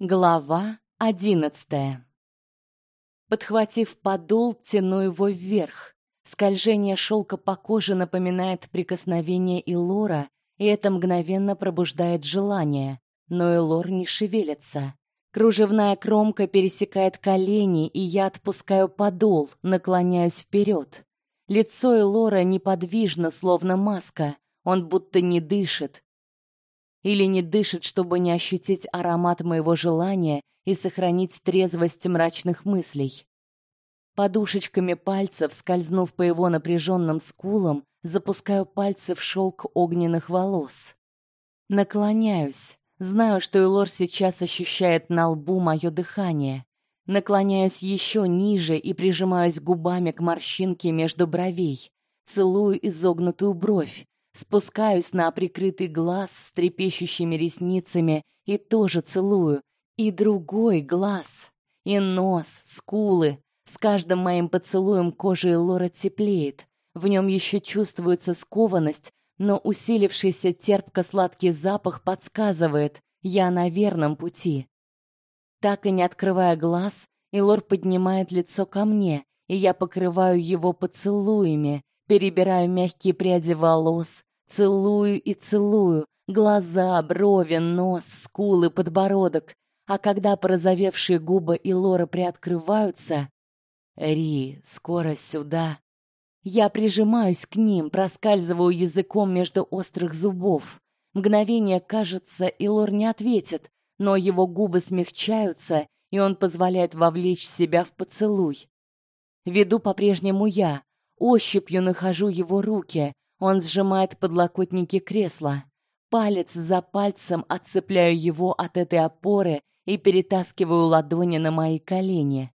Глава одиннадцатая. Подхватив подол, тяну его вверх. Скольжение шелка по коже напоминает прикосновение Илора, и это мгновенно пробуждает желание. Но Илор не шевелится. Кружевная кромка пересекает колени, и я отпускаю подол, наклоняюсь вперед. Лицо Илора неподвижно, словно маска. Он будто не дышит, или не дышит, чтобы не ощутить аромат моего желания и сохранить трезвость мрачных мыслей. Подушечками пальцев, скользнув по его напряженным скулам, запускаю пальцы в шелк огненных волос. Наклоняюсь, знаю, что Элор сейчас ощущает на лбу мое дыхание. Наклоняюсь еще ниже и прижимаюсь губами к морщинке между бровей, целую изогнутую бровь, Спускаюсь на прикрытый глаз с трепещущими ресницами и тоже целую. И другой глаз, и нос, скулы. С каждым моим поцелуем кожа Лора теплеет. В нем еще чувствуется скованность, но усилившийся терпко-сладкий запах подсказывает, я на верном пути. Так и не открывая глаз, Илор поднимает лицо ко мне, и я покрываю его поцелуями, перебираю мягкие пряди волос, целую и целую, глаза, брови, нос, скулы, подбородок. А когда порозовевшие губы и Лора приоткрываются, Ри, скоро сюда. Я прижимаюсь к ним, проскальзываю языком между острых зубов. Мгновение кажется, и Лор не ответит, но его губы смягчаются, и он позволяет вовлечь себя в поцелуй. Веду по-прежнему я, ощупью нахожу его руки, он сжимает подлокотники кресла. Палец за пальцем отцепляю его от этой опоры и перетаскиваю ладони на мои колени.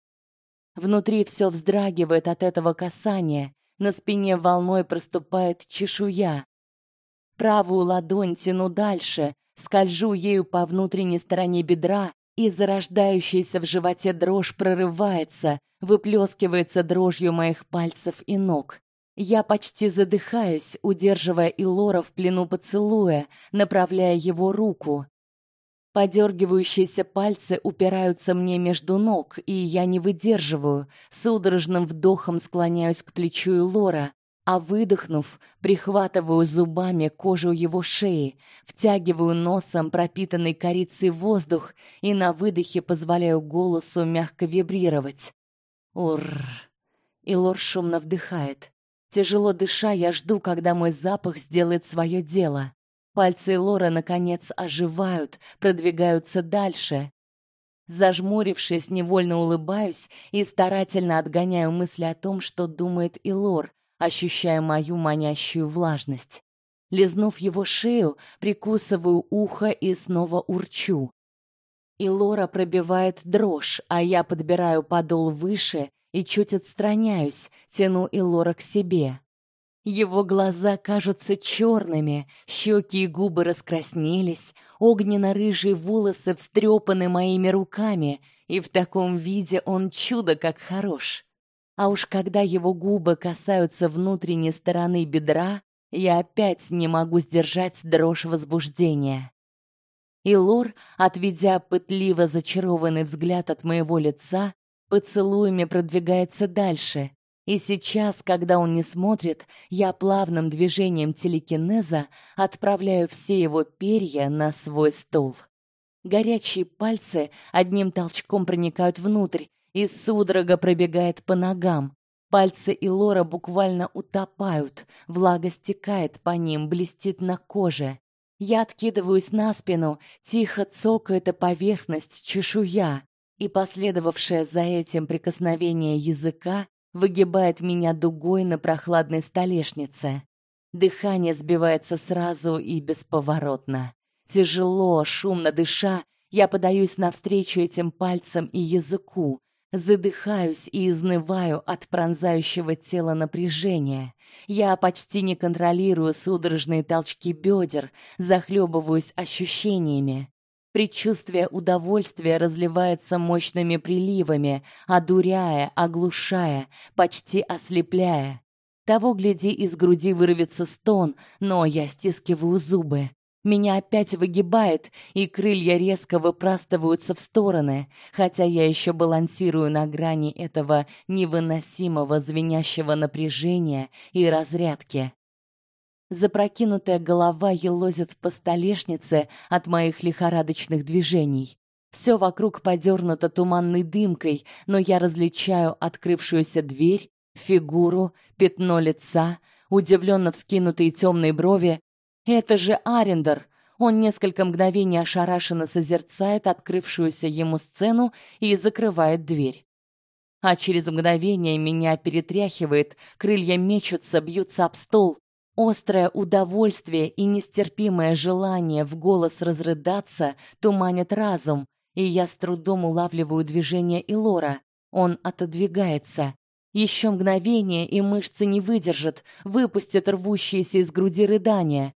Внутри все вздрагивает от этого касания, на спине волной проступает чешуя. Правую ладонь тяну дальше, скольжу ею по внутренней стороне бедра, и зарождающаяся в животе дрожь прорывается, выплескивается дрожью моих пальцев и ног. Я почти задыхаюсь, удерживая Илора в плену поцелуя, направляя его руку. Подергивающиеся пальцы упираются мне между ног, и я не выдерживаю, судорожным вдохом склоняюсь к плечу Илора, а выдохнув, прихватываю зубами кожу его шеи, втягиваю носом пропитанный корицей воздух и на выдохе позволяю голосу мягко вибрировать. Ур. Илор шумно вдыхает. Тяжело дыша, я жду, когда мой запах сделает свое дело. Пальцы Лора наконец оживают, продвигаются дальше. Зажмурившись, невольно улыбаюсь и старательно отгоняю мысли о том, что думает Илор, ощущая мою манящую влажность. Лизнув его шею, прикусываю ухо и снова урчу. Илора пробивает дрожь, а я подбираю подол выше и чуть отстраняюсь, тяну Илора к себе. Его глаза кажутся черными, щеки и губы раскраснелись, огненно-рыжие волосы встрепаны моими руками, и в таком виде он чудо как хорош. А уж когда его губы касаются внутренней стороны бедра, я опять не могу сдержать дрожь возбуждения. Илор, отведя пытливо зачарованный взгляд от моего лица, поцелуями продвигается дальше. И сейчас, когда он не смотрит, я плавным движением телекинеза отправляю все его перья на свой стол. Горячие пальцы одним толчком проникают внутрь, и судорога пробегает по ногам. Пальцы Илора буквально утопают, влага стекает по ним, блестит на коже. Я откидываюсь на спину, тихо цокает о поверхность чешуя и последовавшее за этим прикосновение языка выгибает меня дугой на прохладной столешнице. Дыхание сбивается сразу и бесповоротно. Тяжело, шумно дыша, я подаюсь навстречу этим пальцам и языку, задыхаюсь и изнываю от пронзающего тела напряжения. Я почти не контролирую судорожные толчки бедер, захлебываюсь ощущениями. Предчувствие удовольствия разливается мощными приливами, одуряя, оглушая, почти ослепляя. Того гляди из груди вырвется стон, но я стискиваю зубы. Меня опять выгибает, и крылья резко выпрастываются в стороны, хотя я еще балансирую на грани этого невыносимого звенящего напряжения и разрядки. Запрокинутая голова елозит по столешнице от моих лихорадочных движений. Все вокруг подернуто туманной дымкой, но я различаю открывшуюся дверь, фигуру, пятно лица, удивленно вскинутые темные брови это же Арендер. Он несколько мгновений ошарашенно созерцает открывшуюся ему сцену и закрывает дверь. А через мгновение меня перетряхивает, крылья мечутся, бьются об стол. Острое удовольствие и нестерпимое желание в голос разрыдаться туманят разум, и я с трудом улавливаю движение Илора. Он отодвигается. Еще мгновение, и мышцы не выдержат, выпустят рвущиеся из груди рыдания.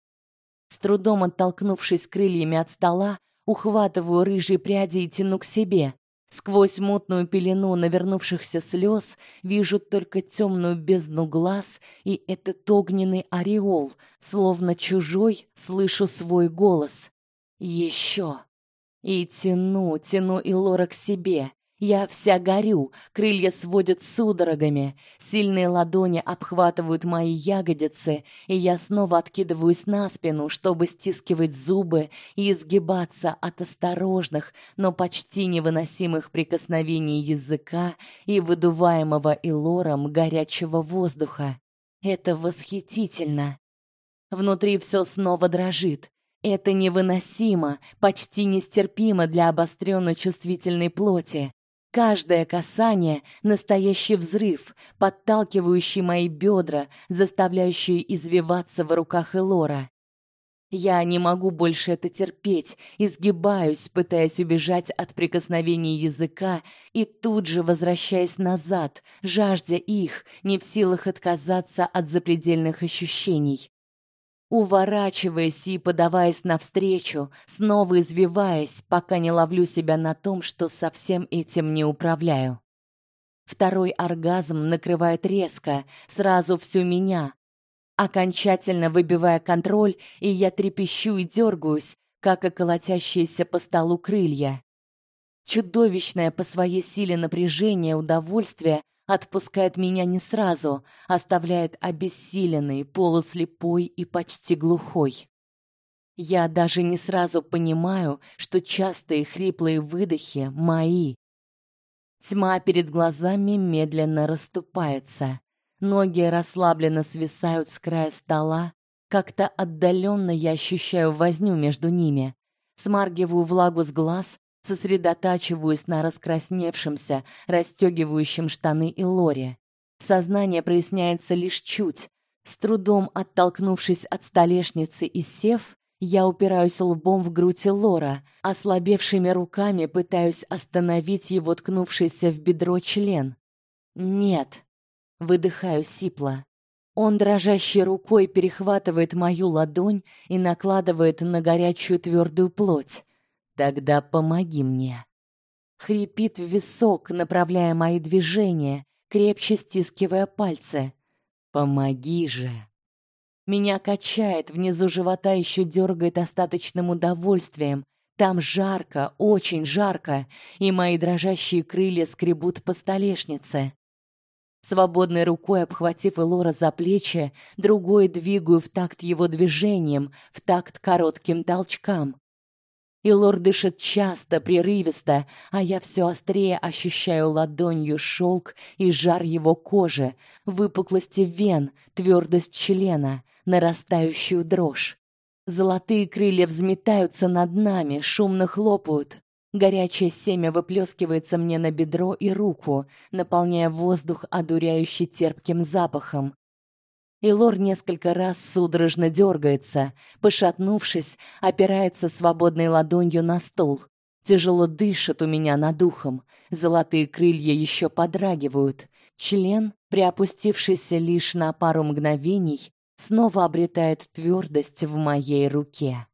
С трудом оттолкнувшись крыльями от стола, ухватываю рыжие пряди и тяну к себе. Сквозь мутную пелену навернувшихся слез вижу только темную бездну глаз и этот огненный ореол, словно чужой, слышу свой голос. Еще. И тяну, тяну Илора к себе. Я вся горю, крылья сводят судорогами, сильные ладони обхватывают мои ягодицы, и я снова откидываюсь на спину, чтобы стискивать зубы и изгибаться от осторожных, но почти невыносимых прикосновений языка и выдуваемого илором горячего воздуха. Это восхитительно. Внутри все снова дрожит. Это невыносимо, почти нестерпимо для обостренно чувствительной плоти. Каждое касание настоящий взрыв, подталкивающий мои бедра, заставляющий извиваться в руках Элора. Я не могу больше это терпеть, изгибаюсь, пытаясь убежать от прикосновений языка и тут же возвращаясь назад, жаждя их, не в силах отказаться от запредельных ощущений уворачиваясь и подаваясь навстречу, снова извиваясь, пока не ловлю себя на том, что совсем этим не управляю. Второй оргазм накрывает резко, сразу всю меня, окончательно выбивая контроль, и я трепещу и дергаюсь, как и колотящиеся по столу крылья. Чудовищное по своей силе напряжение удовольствие отпускает меня не сразу, оставляет обессиленной, полуслепой и почти глухой. Я даже не сразу понимаю, что частые хриплые выдохи мои. Тьма перед глазами медленно расступается. Ноги расслабленно свисают с края стола, как-то отдаленно я ощущаю возню между ними. Смаргиваю влагу с глаз сосредотачиваюсь на раскрасневшемся, расстегивающем штаны и лоре. Сознание проясняется лишь чуть. С трудом оттолкнувшись от столешницы и сев, я упираюсь лбом в грудь Лора, ослабевшими руками пытаюсь остановить его ткнувшийся в бедро член. Нет, выдыхаю сипло. Он дрожащей рукой перехватывает мою ладонь и накладывает на горячую твердую плоть. Тогда помоги мне. Хрипит в висок, направляя мои движения, крепче стискивая пальцы. Помоги же. Меня качает, внизу живота еще дергает остаточным удовольствием. Там жарко, очень жарко, и мои дрожащие крылья скребут по столешнице. Свободной рукой обхватив Элора за плечи, другой двигаю в такт его движениям, в такт коротким толчкам. И лорд дышит часто, прерывисто, а я все острее ощущаю ладонью шелк и жар его кожи, выпуклости вен, твердость члена, нарастающую дрожь. Золотые крылья взметаются над нами, шумно хлопают. Горячее семя выплескивается мне на бедро и руку, наполняя воздух одуряюще терпким запахом. И Лор несколько раз судорожно дергается, пошатнувшись, опирается свободной ладонью на стол. Тяжело дышит у меня над духом, золотые крылья еще подрагивают. Член, приопустившийся лишь на пару мгновений, снова обретает твердость в моей руке.